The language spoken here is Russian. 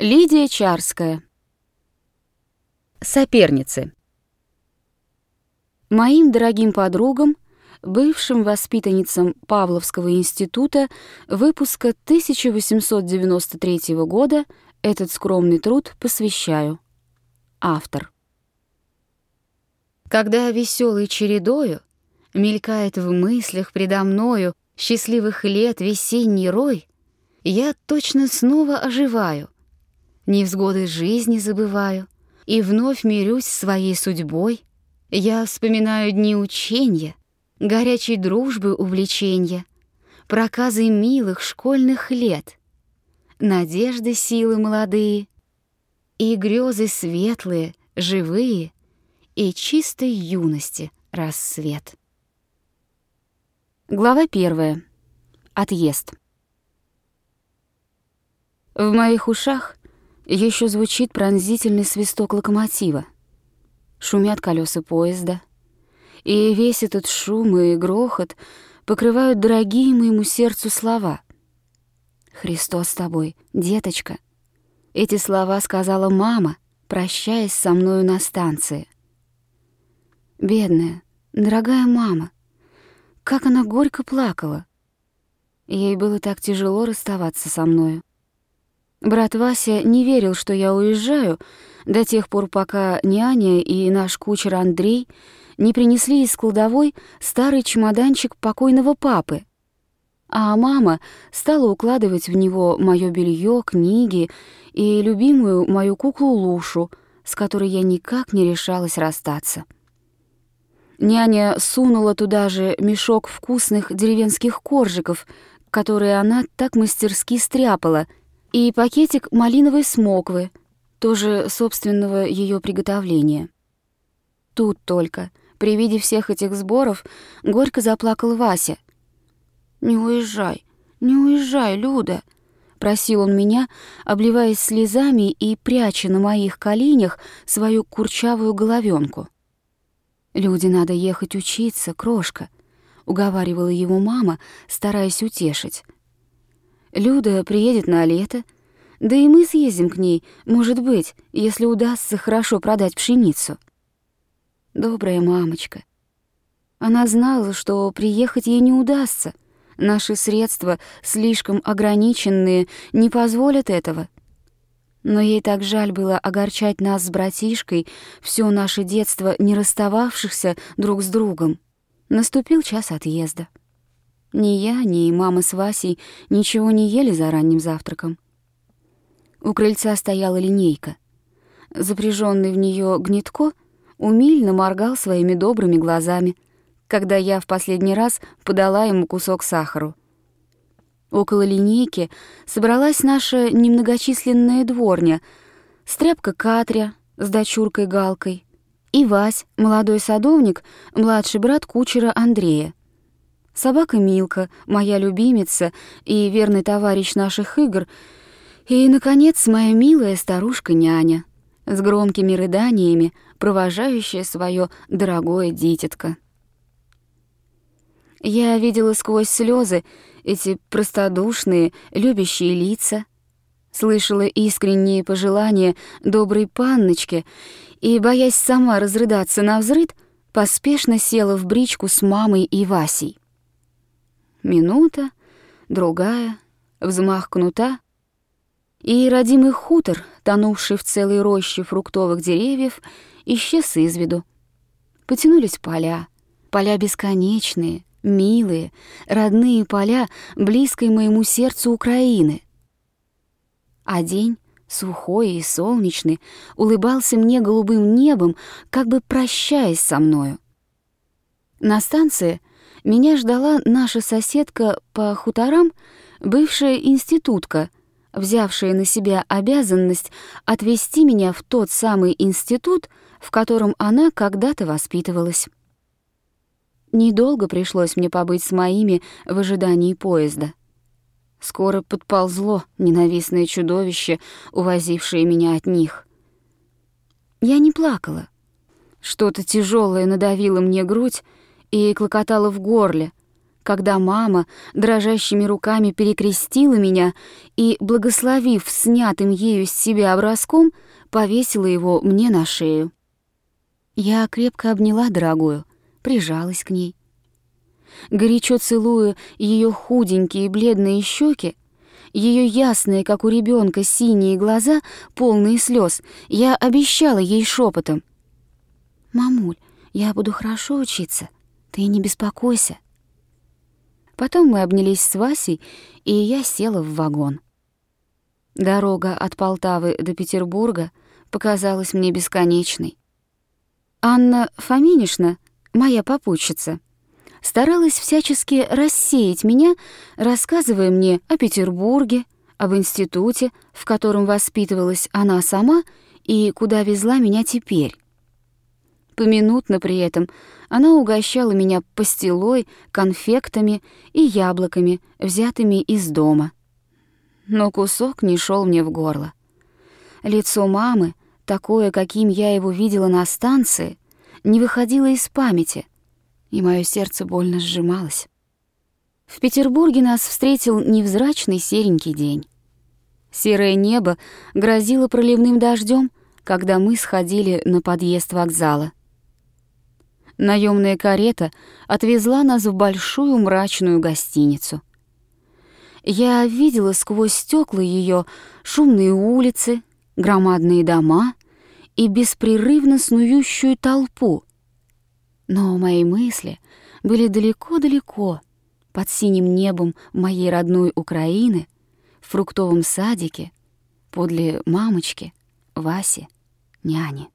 Лидия Чарская. Соперницы. Моим дорогим подругам, бывшим воспитанницам Павловского института выпуска 1893 года, этот скромный труд посвящаю. Автор. Когда веселой чередою мелькает в мыслях предо мною счастливых лет весенний рой, я точно снова оживаю — невзгоды жизни забываю и вновь мирюсь своей судьбой. Я вспоминаю дни учения, горячей дружбы увлечения, проказы милых школьных лет, надежды силы молодые и грезы светлые, живые и чистой юности рассвет. Глава первая. Отъезд. В моих ушах еще звучит пронзительный свисток локомотива. Шумят колеса поезда. И весь этот шум и грохот покрывают дорогие моему сердцу слова. «Христос с тобой, деточка». Эти слова сказала мама, прощаясь со мною на станции. Бедная, дорогая мама, как она горько плакала. Ей было так тяжело расставаться со мною. Брат Вася не верил, что я уезжаю, до тех пор, пока няня и наш кучер Андрей не принесли из кладовой старый чемоданчик покойного папы. А мама стала укладывать в него моё белье, книги и любимую мою куклу Лушу, с которой я никак не решалась расстаться. Няня сунула туда же мешок вкусных деревенских коржиков, которые она так мастерски стряпала — и пакетик малиновой смоквы, тоже собственного ее приготовления. Тут только, при виде всех этих сборов, горько заплакал Вася. «Не уезжай, не уезжай, Люда!» Просил он меня, обливаясь слезами и пряча на моих коленях свою курчавую головенку. «Люди надо ехать учиться, крошка», — уговаривала его мама, стараясь утешить. Люда приедет на лето, да и мы съездим к ней, может быть, если удастся хорошо продать пшеницу. Добрая мамочка. Она знала, что приехать ей не удастся. Наши средства, слишком ограниченные, не позволят этого. Но ей так жаль было огорчать нас с братишкой, все наше детство не расстававшихся друг с другом. Наступил час отъезда. Ни я, ни мама с Васей ничего не ели за ранним завтраком. У крыльца стояла линейка. Запряженный в нее гнетко умильно моргал своими добрыми глазами, когда я в последний раз подала ему кусок сахару. Около линейки собралась наша немногочисленная дворня, стряпка Катря с дочуркой Галкой и Вась, молодой садовник, младший брат кучера Андрея. Собака Милка, моя любимица и верный товарищ наших игр, и, наконец, моя милая старушка-няня, с громкими рыданиями, провожающая свое дорогое дитятко. Я видела сквозь слезы эти простодушные, любящие лица, слышала искренние пожелания доброй панночки и, боясь сама разрыдаться на взрыд, поспешно села в бричку с мамой и Васей. Минута, другая, взмах кнута, и родимый хутор, тонувший в целой роще фруктовых деревьев, исчез из виду. Потянулись поля, поля бесконечные, милые, родные поля близкой моему сердцу Украины. А день, сухой и солнечный, улыбался мне голубым небом, как бы прощаясь со мною. На станции — меня ждала наша соседка по хуторам, бывшая институтка, взявшая на себя обязанность отвезти меня в тот самый институт, в котором она когда-то воспитывалась. Недолго пришлось мне побыть с моими в ожидании поезда. Скоро подползло ненавистное чудовище, увозившее меня от них. Я не плакала. Что-то тяжелое надавило мне грудь, и клокотало в горле, когда мама дрожащими руками перекрестила меня и, благословив снятым ею с себя образком, повесила его мне на шею. Я крепко обняла дорогую, прижалась к ней. Горячо целуя ее худенькие бледные щеки, ее ясные, как у ребенка, синие глаза, полные слез, я обещала ей шепотом. «Мамуль, я буду хорошо учиться, ты не беспокойся». Потом мы обнялись с Васей, и я села в вагон. Дорога от Полтавы до Петербурга показалась мне бесконечной. Анна Фоминишна, моя попутчица, старалась всячески рассеять меня, рассказывая мне о Петербурге, об институте, в котором воспитывалась она сама и куда везла меня теперь. Поминутно при этом она угощала меня пастилой, конфектами и яблоками, взятыми из дома. Но кусок не шел мне в горло. Лицо мамы, такое, каким я его видела на станции, не выходило из памяти, и мое сердце больно сжималось. В Петербурге нас встретил невзрачный серенький день. Серое небо грозило проливным дождем, когда мы сходили на подъезд вокзала. Наемная карета отвезла нас в большую мрачную гостиницу. Я видела сквозь стекла ее шумные улицы, громадные дома и беспрерывно снующую толпу. Но мои мысли были далеко-далеко, под синим небом моей родной Украины, в фруктовом садике, подле мамочки, Васи, няни.